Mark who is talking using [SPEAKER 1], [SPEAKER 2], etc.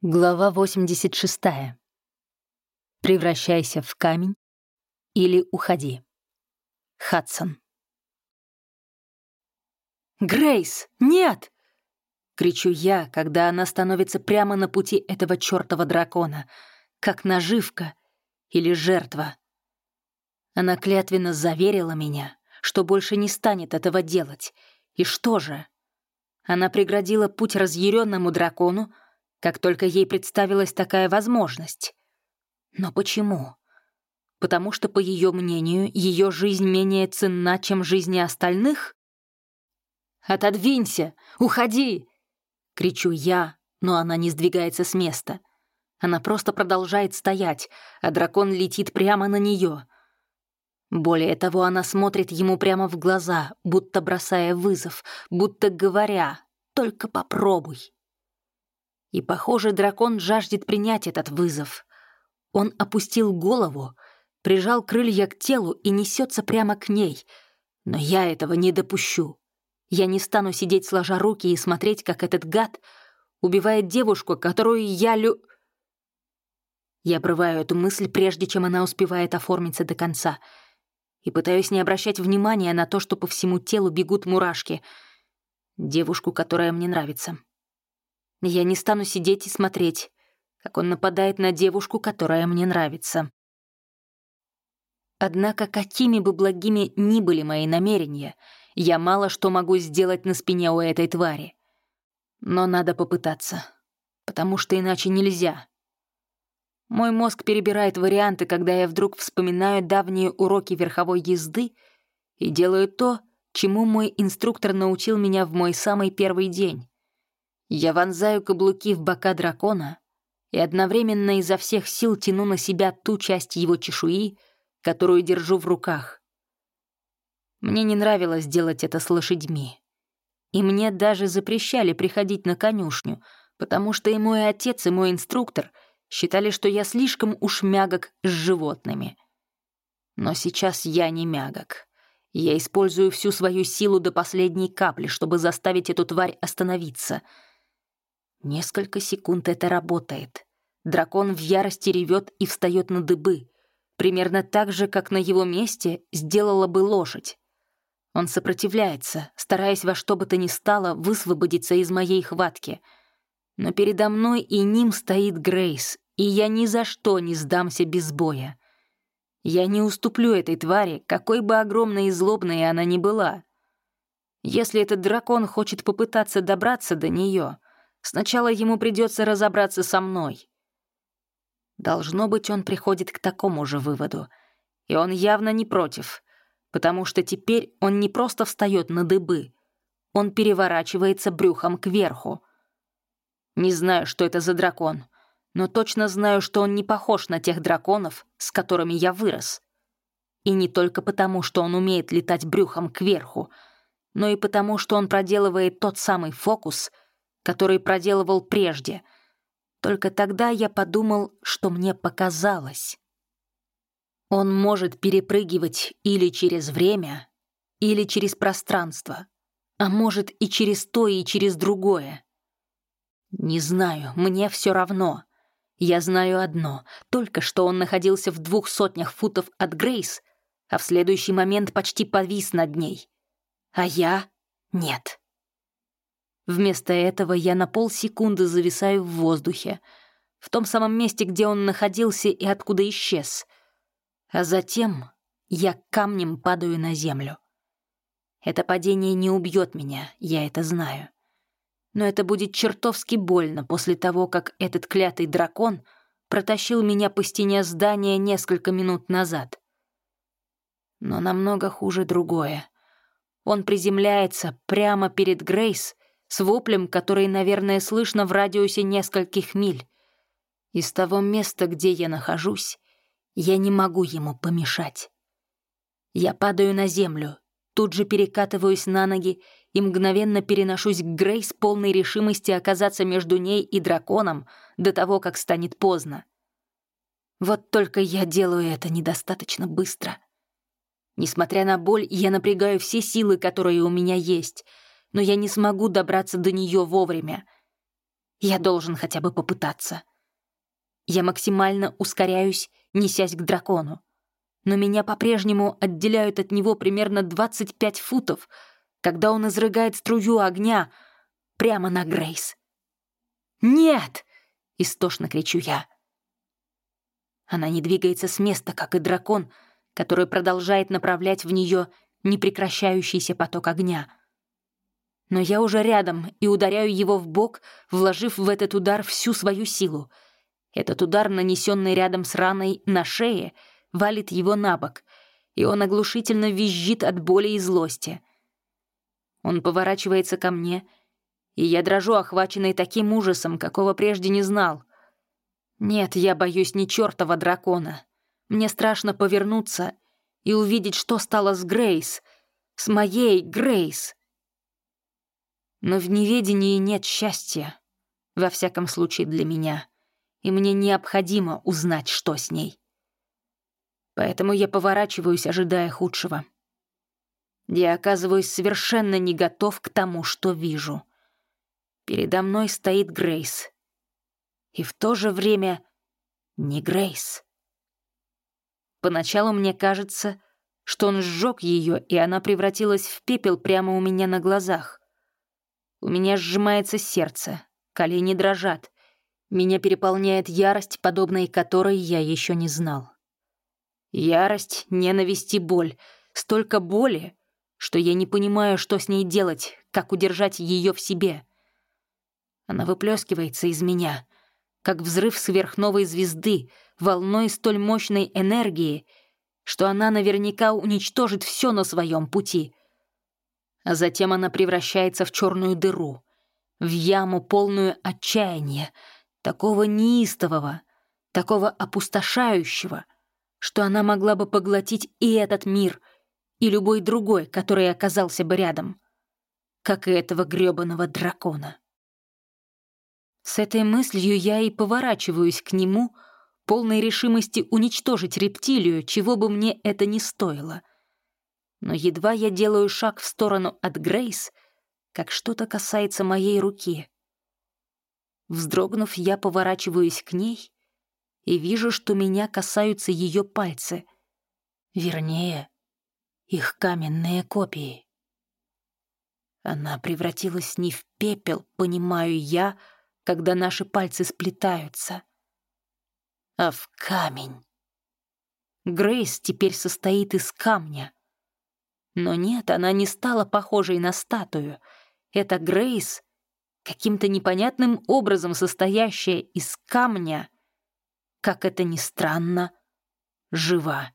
[SPEAKER 1] Глава 86. Превращайся в камень или уходи. Хадсон. «Грейс, нет!» — кричу я, когда она становится прямо на пути этого чёртова дракона, как наживка или жертва. Она клятвенно заверила меня, что больше не станет этого делать. И что же? Она преградила путь разъяренному дракону, как только ей представилась такая возможность. Но почему? Потому что, по ее мнению, ее жизнь менее ценна, чем жизни остальных? «Отодвинься! Уходи!» — кричу я, но она не сдвигается с места. Она просто продолжает стоять, а дракон летит прямо на нее. Более того, она смотрит ему прямо в глаза, будто бросая вызов, будто говоря «Только попробуй». И, похоже, дракон жаждет принять этот вызов. Он опустил голову, прижал крылья к телу и несется прямо к ней. Но я этого не допущу. Я не стану сидеть сложа руки и смотреть, как этот гад убивает девушку, которую я лю... Я обрываю эту мысль, прежде чем она успевает оформиться до конца, и пытаюсь не обращать внимания на то, что по всему телу бегут мурашки. Девушку, которая мне нравится. Я не стану сидеть и смотреть, как он нападает на девушку, которая мне нравится. Однако, какими бы благими ни были мои намерения, я мало что могу сделать на спине у этой твари. Но надо попытаться, потому что иначе нельзя. Мой мозг перебирает варианты, когда я вдруг вспоминаю давние уроки верховой езды и делаю то, чему мой инструктор научил меня в мой самый первый день. Я вонзаю каблуки в бока дракона и одновременно изо всех сил тяну на себя ту часть его чешуи, которую держу в руках. Мне не нравилось делать это с лошадьми. И мне даже запрещали приходить на конюшню, потому что и мой отец, и мой инструктор считали, что я слишком уж мягок с животными. Но сейчас я не мягок. Я использую всю свою силу до последней капли, чтобы заставить эту тварь остановиться — Несколько секунд это работает. Дракон в ярости ревет и встает на дыбы. Примерно так же, как на его месте сделала бы лошадь. Он сопротивляется, стараясь во что бы то ни стало высвободиться из моей хватки. Но передо мной и ним стоит Грейс, и я ни за что не сдамся без боя. Я не уступлю этой твари, какой бы огромной и злобной она ни была. Если этот дракон хочет попытаться добраться до нее, Сначала ему придется разобраться со мной. Должно быть, он приходит к такому же выводу. И он явно не против, потому что теперь он не просто встает на дыбы, он переворачивается брюхом кверху. Не знаю, что это за дракон, но точно знаю, что он не похож на тех драконов, с которыми я вырос. И не только потому, что он умеет летать брюхом кверху, но и потому, что он проделывает тот самый фокус — который проделывал прежде. Только тогда я подумал, что мне показалось. Он может перепрыгивать или через время, или через пространство, а может и через то, и через другое. Не знаю, мне все равно. Я знаю одно, только что он находился в двух сотнях футов от Грейс, а в следующий момент почти повис над ней. А я — нет. Вместо этого я на полсекунды зависаю в воздухе, в том самом месте, где он находился и откуда исчез. А затем я камнем падаю на землю. Это падение не убьет меня, я это знаю. Но это будет чертовски больно после того, как этот клятый дракон протащил меня по стене здания несколько минут назад. Но намного хуже другое. Он приземляется прямо перед Грейс с воплем, который, наверное, слышно в радиусе нескольких миль. Из того места, где я нахожусь, я не могу ему помешать. Я падаю на землю, тут же перекатываюсь на ноги и мгновенно переношусь к Грейс полной решимости оказаться между ней и драконом до того, как станет поздно. Вот только я делаю это недостаточно быстро. Несмотря на боль, я напрягаю все силы, которые у меня есть — но я не смогу добраться до нее вовремя. Я должен хотя бы попытаться. Я максимально ускоряюсь, несясь к дракону. Но меня по-прежнему отделяют от него примерно 25 футов, когда он изрыгает струю огня прямо на Грейс. «Нет!» — истошно кричу я. Она не двигается с места, как и дракон, который продолжает направлять в нее непрекращающийся поток огня. Но я уже рядом и ударяю его в бок, вложив в этот удар всю свою силу. Этот удар, нанесенный рядом с раной на шее, валит его на бок, и он оглушительно визжит от боли и злости. Он поворачивается ко мне, и я дрожу, охваченный таким ужасом, какого прежде не знал. Нет, я боюсь не чертова дракона. Мне страшно повернуться и увидеть, что стало с Грейс, с моей Грейс. Но в неведении нет счастья, во всяком случае для меня, и мне необходимо узнать, что с ней. Поэтому я поворачиваюсь, ожидая худшего. Я оказываюсь совершенно не готов к тому, что вижу. Передо мной стоит Грейс — и в то же время не Грейс. Поначалу мне кажется, что он сжег ее, и она превратилась в пепел прямо у меня на глазах. У меня сжимается сердце, колени дрожат. Меня переполняет ярость, подобной которой я еще не знал. Ярость, ненависть и боль. Столько боли, что я не понимаю, что с ней делать, как удержать ее в себе. Она выплескивается из меня — как взрыв сверхновой звезды, волной столь мощной энергии, что она наверняка уничтожит все на своем пути. А затем она превращается в черную дыру, в яму, полную отчаяния, такого неистового, такого опустошающего, что она могла бы поглотить и этот мир, и любой другой, который оказался бы рядом, как и этого грёбаного дракона. С этой мыслью я и поворачиваюсь к нему, полной решимости уничтожить рептилию, чего бы мне это ни стоило. Но едва я делаю шаг в сторону от Грейс, как что-то касается моей руки. Вздрогнув, я поворачиваюсь к ней и вижу, что меня касаются ее пальцы. Вернее, их каменные копии. Она превратилась не в пепел, понимаю я, когда наши пальцы сплетаются, а в камень. Грейс теперь состоит из камня. Но нет, она не стала похожей на статую. Это Грейс, каким-то непонятным образом состоящая из камня, как это ни странно, жива.